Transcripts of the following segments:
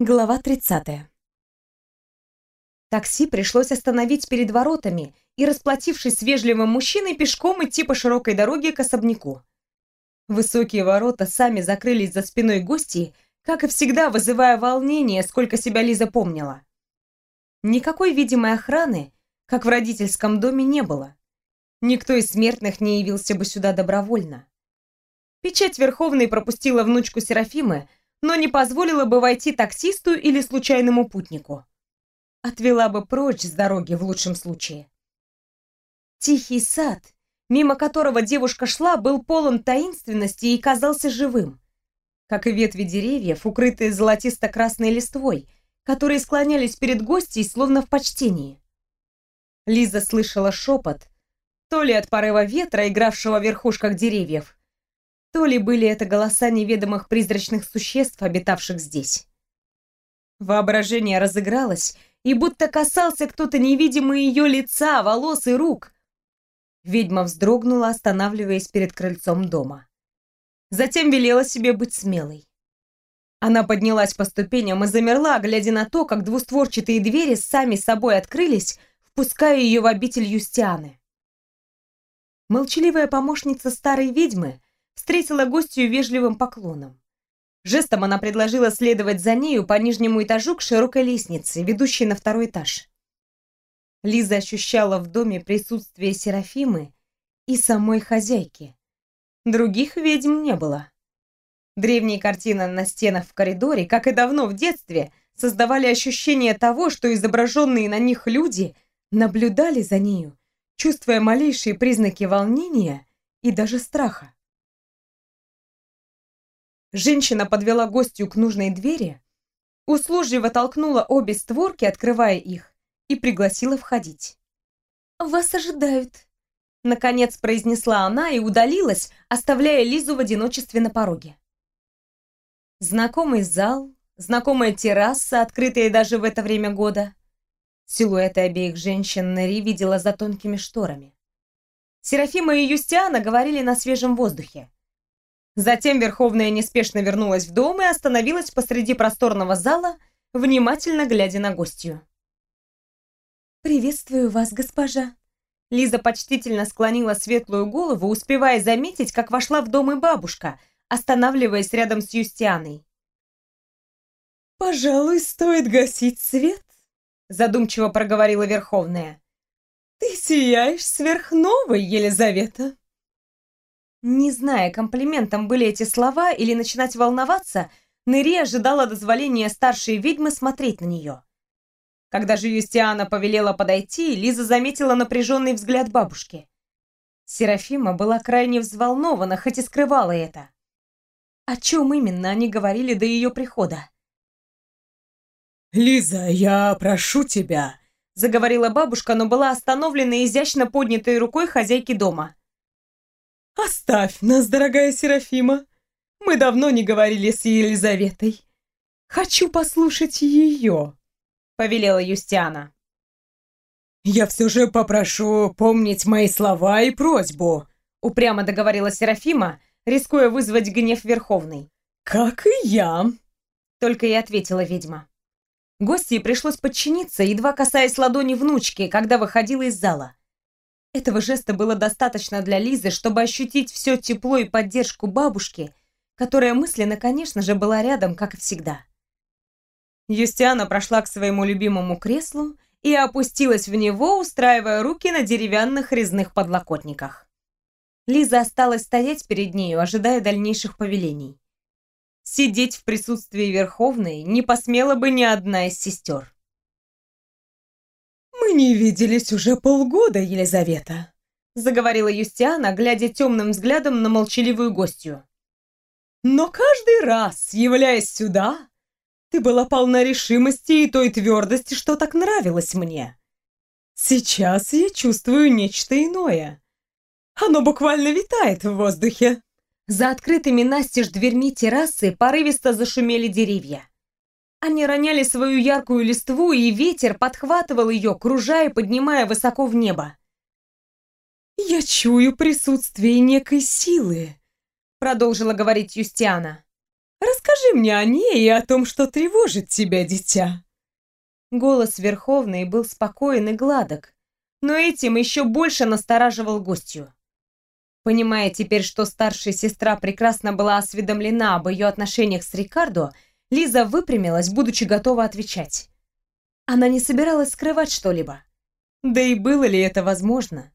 Глава 30. Такси пришлось остановить перед воротами и, расплатившись с вежливым мужчиной, пешком идти по широкой дороге к особняку. Высокие ворота сами закрылись за спиной гостей, как и всегда вызывая волнение, сколько себя Лиза помнила. Никакой видимой охраны, как в родительском доме, не было. Никто из смертных не явился бы сюда добровольно. Печать Верховной пропустила внучку Серафимы, но не позволила бы войти таксисту или случайному путнику. Отвела бы прочь с дороги в лучшем случае. Тихий сад, мимо которого девушка шла, был полон таинственности и казался живым. Как и ветви деревьев, укрытые золотисто-красной листвой, которые склонялись перед гостьей, словно в почтении. Лиза слышала шепот, то ли от порыва ветра, игравшего в верхушках деревьев, то ли были это голоса неведомых призрачных существ, обитавших здесь. Воображение разыгралось, и будто касался кто-то невидимый ее лица, волос и рук. Ведьма вздрогнула, останавливаясь перед крыльцом дома. Затем велела себе быть смелой. Она поднялась по ступеням и замерла, глядя на то, как двустворчатые двери сами собой открылись, впуская ее в обитель Юстианы. Молчаливая помощница старой ведьмы встретила гостью вежливым поклоном. Жестом она предложила следовать за нею по нижнему этажу к широкой лестнице, ведущей на второй этаж. Лиза ощущала в доме присутствие Серафимы и самой хозяйки. Других ведьм не было. Древние картины на стенах в коридоре, как и давно в детстве, создавали ощущение того, что изображенные на них люди наблюдали за нею, чувствуя малейшие признаки волнения и даже страха. Женщина подвела гостью к нужной двери, услужливо толкнула обе створки, открывая их, и пригласила входить. «Вас ожидают», — наконец произнесла она и удалилась, оставляя Лизу в одиночестве на пороге. Знакомый зал, знакомая терраса, открытая даже в это время года. Силуэты обеих женщин Нэри видела за тонкими шторами. Серафима и Юстиана говорили на свежем воздухе. Затем Верховная неспешно вернулась в дом и остановилась посреди просторного зала, внимательно глядя на гостью. «Приветствую вас, госпожа!» Лиза почтительно склонила светлую голову, успевая заметить, как вошла в дом и бабушка, останавливаясь рядом с Юстианой. «Пожалуй, стоит гасить свет», — задумчиво проговорила Верховная. «Ты сияешь сверхновой, Елизавета!» Не зная, комплиментом были эти слова или начинать волноваться, Нэри ожидала дозволения старшей ведьмы смотреть на нее. Когда же Юстиана повелела подойти, Лиза заметила напряженный взгляд бабушки. Серафима была крайне взволнована, хоть и скрывала это. О чем именно они говорили до ее прихода? «Лиза, я прошу тебя», — заговорила бабушка, но была остановлена изящно поднятой рукой хозяйки дома. «Оставь нас, дорогая Серафима. Мы давно не говорили с Елизаветой. Хочу послушать ее», — повелела Юстиана. «Я все же попрошу помнить мои слова и просьбу», — упрямо договорила Серафима, рискуя вызвать гнев Верховный. «Как и я», — только и ответила ведьма. Гостье пришлось подчиниться, едва касаясь ладони внучки, когда выходила из зала. Этого жеста было достаточно для Лизы, чтобы ощутить все тепло и поддержку бабушки, которая мысленно, конечно же, была рядом, как и всегда. Юстиана прошла к своему любимому креслу и опустилась в него, устраивая руки на деревянных резных подлокотниках. Лиза осталась стоять перед нею, ожидая дальнейших повелений. Сидеть в присутствии Верховной не посмела бы ни одна из сестер. «Мы не виделись уже полгода, Елизавета», — заговорила Юстиана, глядя темным взглядом на молчаливую гостью. «Но каждый раз, являясь сюда, ты была полна решимости и той твердости, что так нравилось мне. Сейчас я чувствую нечто иное. Оно буквально витает в воздухе». За открытыми настежь дверьми террасы порывисто зашумели деревья. Они роняли свою яркую листву, и ветер подхватывал ее, кружая и поднимая высоко в небо. «Я чую присутствие некой силы», — продолжила говорить Юстиана. Расскажи мне о ней и о том, что тревожит тебя, дитя». Голос Верховной был спокоен и гладок, но этим еще больше настораживал гостью. Понимая теперь, что старшая сестра прекрасно была осведомлена об ее отношениях с Рикардо, Лиза выпрямилась, будучи готова отвечать. Она не собиралась скрывать что-либо. Да и было ли это возможно?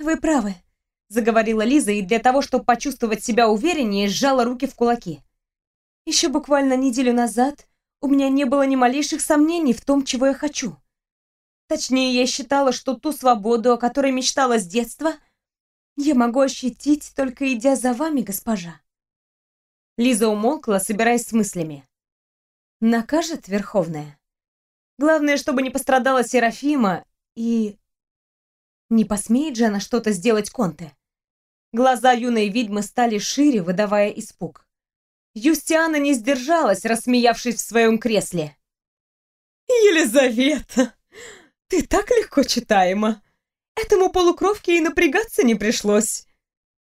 «Вы правы», — заговорила Лиза, и для того, чтобы почувствовать себя увереннее, сжала руки в кулаки. «Еще буквально неделю назад у меня не было ни малейших сомнений в том, чего я хочу. Точнее, я считала, что ту свободу, о которой мечтала с детства, я могу ощутить, только идя за вами, госпожа». Лиза умолкла, собираясь с мыслями. «Накажет Верховная?» Главное, чтобы не пострадала Серафима и... Не посмеет же она что-то сделать Конте? Глаза юной ведьмы стали шире, выдавая испуг. Юстиана не сдержалась, рассмеявшись в своем кресле. «Елизавета, ты так легко читаема. Этому полукровке и напрягаться не пришлось.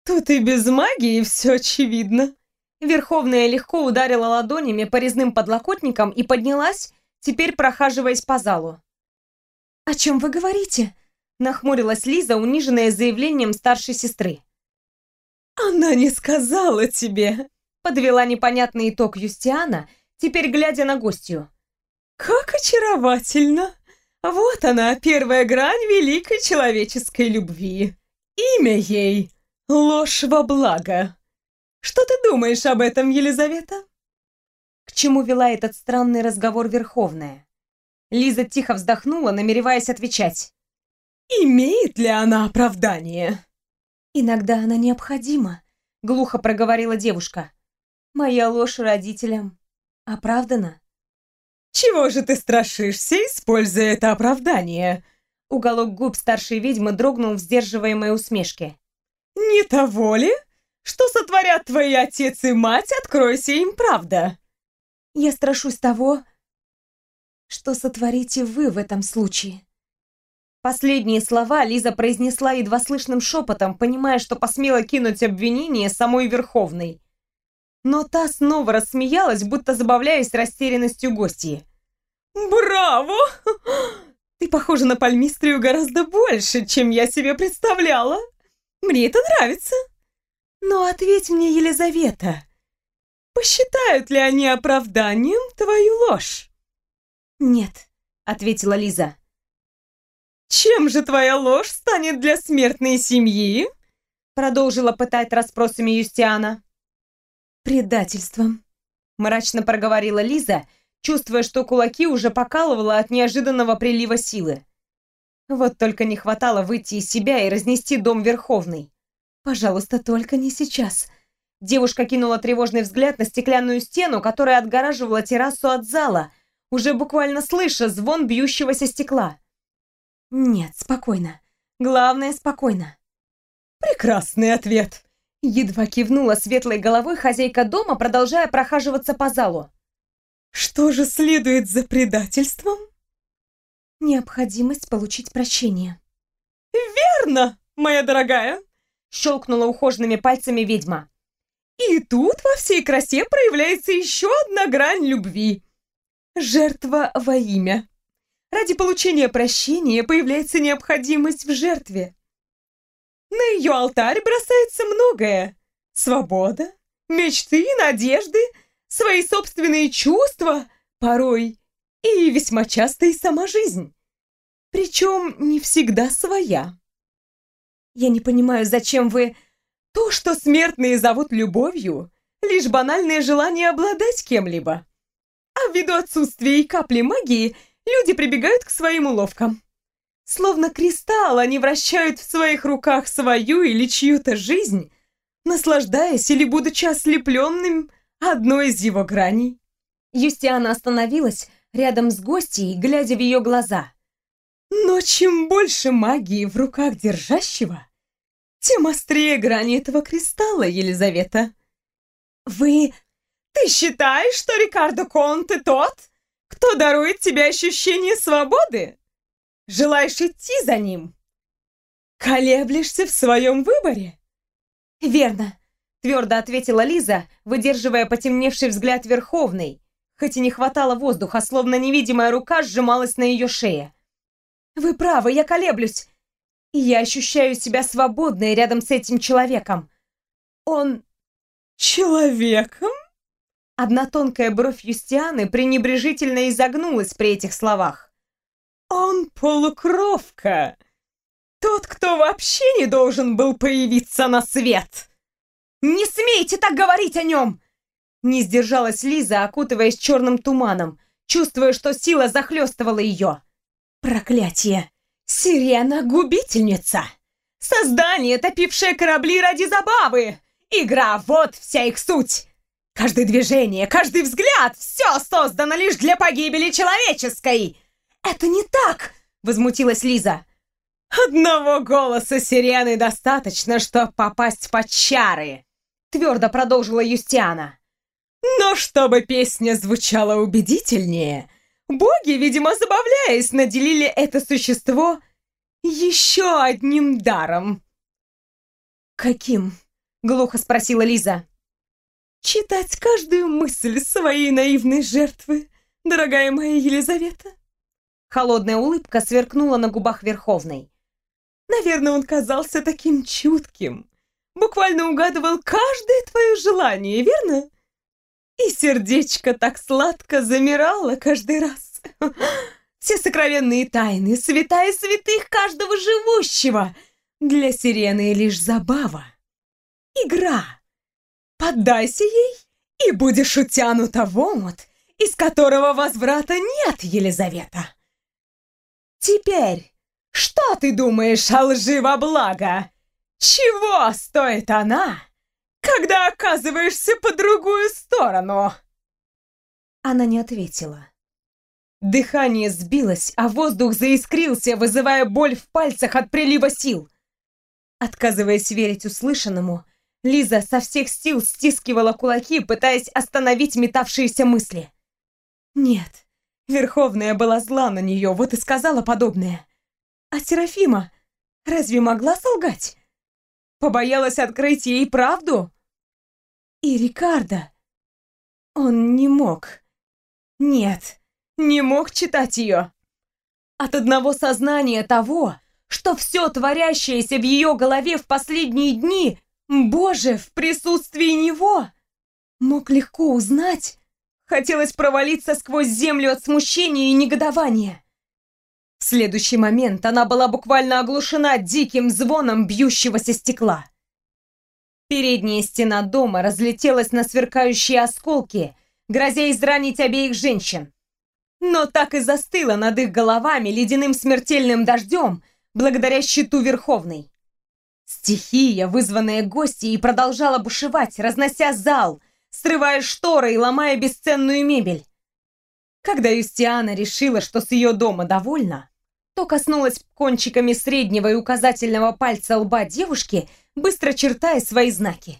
Тут и без магии все очевидно». Верховная легко ударила ладонями по резным подлокотникам и поднялась, теперь прохаживаясь по залу. «О чем вы говорите?» — нахмурилась Лиза, униженная заявлением старшей сестры. «Она не сказала тебе!» — подвела непонятный итог Юстиана, теперь глядя на гостью. «Как очаровательно! Вот она, первая грань великой человеческой любви. Имя ей — ложь во благо. Что ты думаешь об этом, Елизавета?» К чему вела этот странный разговор Верховная? Лиза тихо вздохнула, намереваясь отвечать. «Имеет ли она оправдание?» «Иногда она необходима», — глухо проговорила девушка. «Моя ложь родителям оправдана». «Чего же ты страшишься, используя это оправдание?» Уголок губ старшей ведьмы дрогнул в сдерживаемой усмешке. «Не того ли, что сотворят твои отец и мать, откройся им правда?» Я страшусь того, что сотворите вы в этом случае. Последние слова Лиза произнесла едва слышным шепотом, понимая, что посмела кинуть обвинение самой Верховной. Но та снова рассмеялась, будто забавляясь растерянностью гостьи. «Браво! Ты похожа на пальмистрию гораздо больше, чем я себе представляла. Мне это нравится. Но ответь мне, Елизавета, Посчитают ли они оправданием твою ложь? Нет, ответила Лиза. Чем же твоя ложь станет для смертной семьи? Продолжила пытать расспросами Юстиана. Предательством, мрачно проговорила Лиза, чувствуя, что кулаки уже покалывало от неожиданного прилива силы. Вот только не хватало выйти из себя и разнести дом Верховный. Пожалуйста, только не сейчас. Девушка кинула тревожный взгляд на стеклянную стену, которая отгораживала террасу от зала, уже буквально слыша звон бьющегося стекла. «Нет, спокойно. Главное, спокойно». «Прекрасный ответ!» Едва кивнула светлой головой хозяйка дома, продолжая прохаживаться по залу. «Что же следует за предательством?» «Необходимость получить прощение». «Верно, моя дорогая!» Щелкнула ухоженными пальцами ведьма. И тут во всей красе проявляется еще одна грань любви. Жертва во имя. Ради получения прощения появляется необходимость в жертве. На ее алтарь бросается многое. Свобода, мечты, надежды, свои собственные чувства, порой и весьма часто и сама жизнь. Причем не всегда своя. Я не понимаю, зачем вы то, что смертные зовут любовью, лишь банальное желание обладать кем-либо. А ввиду отсутствия и капли магии, люди прибегают к своим уловкам. Словно кристалл, они вращают в своих руках свою или чью-то жизнь, наслаждаясь или будучи ослепленным одной из его граней. Юстиана остановилась рядом с гостьей, глядя в ее глаза. Но чем больше магии в руках держащего, тем острее грани этого кристалла, Елизавета. Вы... Ты считаешь, что Рикардо Конте тот, кто дарует тебе ощущение свободы? Желаешь идти за ним? Колеблешься в своем выборе? Верно, твердо ответила Лиза, выдерживая потемневший взгляд Верховной, хоть и не хватало воздуха, словно невидимая рука сжималась на ее шее. «Вы правы, я колеблюсь. Я ощущаю себя свободной рядом с этим человеком. Он... человеком?» Одна тонкая бровь Юстианы пренебрежительно изогнулась при этих словах. «Он полукровка! Тот, кто вообще не должен был появиться на свет!» «Не смейте так говорить о нем!» Не сдержалась Лиза, окутываясь черным туманом, чувствуя, что сила захлестывала ее. «Проклятие! Сирена-губительница! Создание, топившее корабли ради забавы! Игра, вот вся их суть! Каждое движение, каждый взгляд — все создано лишь для погибели человеческой!» «Это не так!» — возмутилась Лиза. «Одного голоса сирены достаточно, чтобы попасть под чары!» Твердо продолжила Юстиана. «Но чтобы песня звучала убедительнее, боги, видимо, забавляясь, наделили это существо еще одним даром». «Каким?» — глухо спросила Лиза читать каждую мысль своей наивной жертвы, дорогая моя Елизавета?» Холодная улыбка сверкнула на губах Верховной. «Наверное, он казался таким чутким, буквально угадывал каждое твое желание, верно? И сердечко так сладко замирало каждый раз. Все сокровенные тайны, святая святых каждого живущего. Для сирены лишь забава. Игра. Поддайся ей, и будешь утянута в омут, из которого возврата нет, Елизавета. Теперь, что ты думаешь о лжи во благо? Чего стоит она, когда оказываешься по другую сторону?» Она не ответила. Дыхание сбилось, а воздух заискрился, вызывая боль в пальцах от прилива сил. Отказываясь верить услышанному, Лиза со всех сил стискивала кулаки, пытаясь остановить метавшиеся мысли. Нет, Верховная была зла на нее, вот и сказала подобное. А Серафима разве могла солгать? Побоялась открыть ей правду? И Рикардо... Он не мог. Нет, не мог читать ее. От одного сознания того, что все творящееся в ее голове в последние дни Боже, в присутствии него! Мог легко узнать. Хотелось провалиться сквозь землю от смущения и негодования. В следующий момент она была буквально оглушена диким звоном бьющегося стекла. Передняя стена дома разлетелась на сверкающие осколки, грозя изранить обеих женщин. Но так и застыла над их головами ледяным смертельным дождем, благодаря щиту Верховной. Стихия, вызванная гостьей, продолжала бушевать, разнося зал, срывая шторы и ломая бесценную мебель. Когда Юстиана решила, что с ее дома довольна, то коснулась кончиками среднего и указательного пальца лба девушки, быстро чертая свои знаки.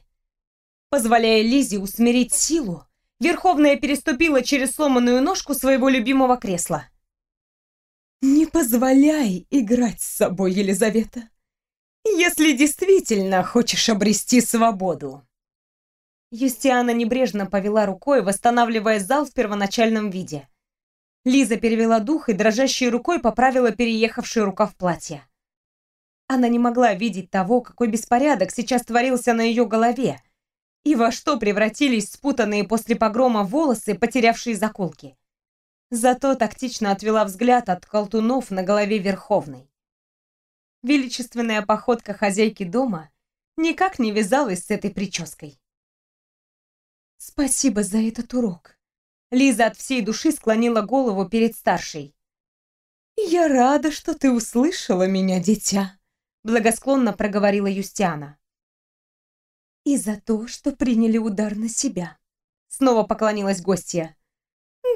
Позволяя Лизе усмирить силу, Верховная переступила через сломанную ножку своего любимого кресла. «Не позволяй играть с собой, Елизавета!» если действительно хочешь обрести свободу. Юстиана небрежно повела рукой, восстанавливая зал в первоначальном виде. Лиза перевела дух и дрожащей рукой поправила переехавший рукав платья. Она не могла видеть того, какой беспорядок сейчас творился на ее голове, и во что превратились спутанные после погрома волосы, потерявшие заколки. Зато тактично отвела взгляд от колтунов на голове Верховной. Величественная походка хозяйки дома никак не вязалась с этой прической. «Спасибо за этот урок». Лиза от всей души склонила голову перед старшей. «Я рада, что ты услышала меня, дитя», — благосклонно проговорила Юстиана. «И за то, что приняли удар на себя», — снова поклонилась гостья.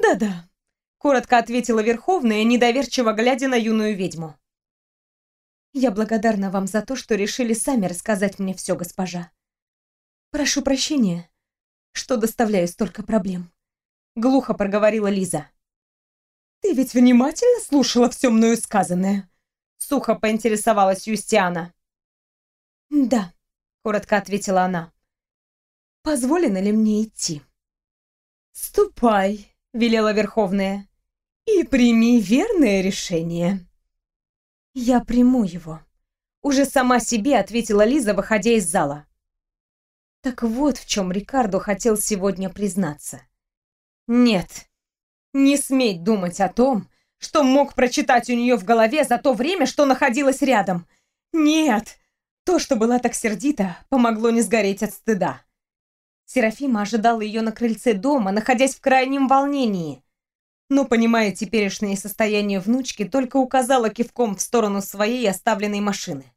«Да-да», — коротко ответила Верховная, недоверчиво глядя на юную ведьму. Я благодарна вам за то, что решили сами рассказать мне все, госпожа. Прошу прощения, что доставляю столько проблем. Глухо проговорила Лиза. Ты ведь внимательно слушала все мною сказанное? Сухо поинтересовалась Юстиана. Да, коротко ответила она. позволено ли мне идти. «Ступай», — велела Верховная, — «и прими верное решение». «Я приму его», — уже сама себе ответила Лиза, выходя из зала. Так вот в чем Рикардо хотел сегодня признаться. Нет, не сметь думать о том, что мог прочитать у нее в голове за то время, что находилась рядом. Нет, то, что была так сердита, помогло не сгореть от стыда. Серафима ожидала ее на крыльце дома, находясь в крайнем волнении. Но, понимая теперешнее состояние внучки, только указала кивком в сторону своей оставленной машины.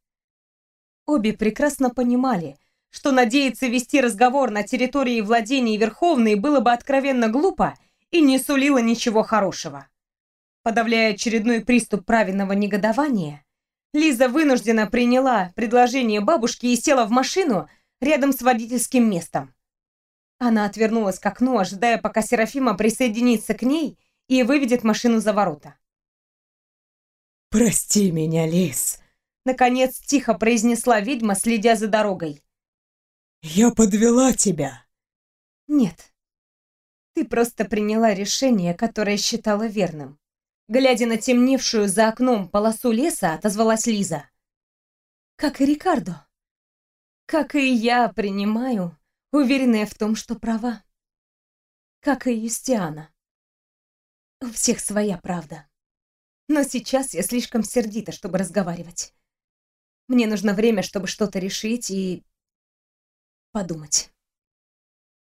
Обе прекрасно понимали, что надеяться вести разговор на территории владений Верховной было бы откровенно глупо и не сулило ничего хорошего. Подавляя очередной приступ праведного негодования, Лиза вынуждена приняла предложение бабушки и села в машину рядом с водительским местом. Она отвернулась к окну, ожидая, пока Серафима присоединится к ней и выведет машину за ворота. «Прости меня, Лиз», — наконец тихо произнесла ведьма, следя за дорогой. «Я подвела тебя». «Нет, ты просто приняла решение, которое считала верным. Глядя на темневшую за окном полосу леса, отозвалась Лиза. Как и Рикардо. Как и я принимаю, уверенная в том, что права. Как и Юстиана. У всех своя правда. Но сейчас я слишком сердита, чтобы разговаривать. Мне нужно время, чтобы что-то решить и подумать.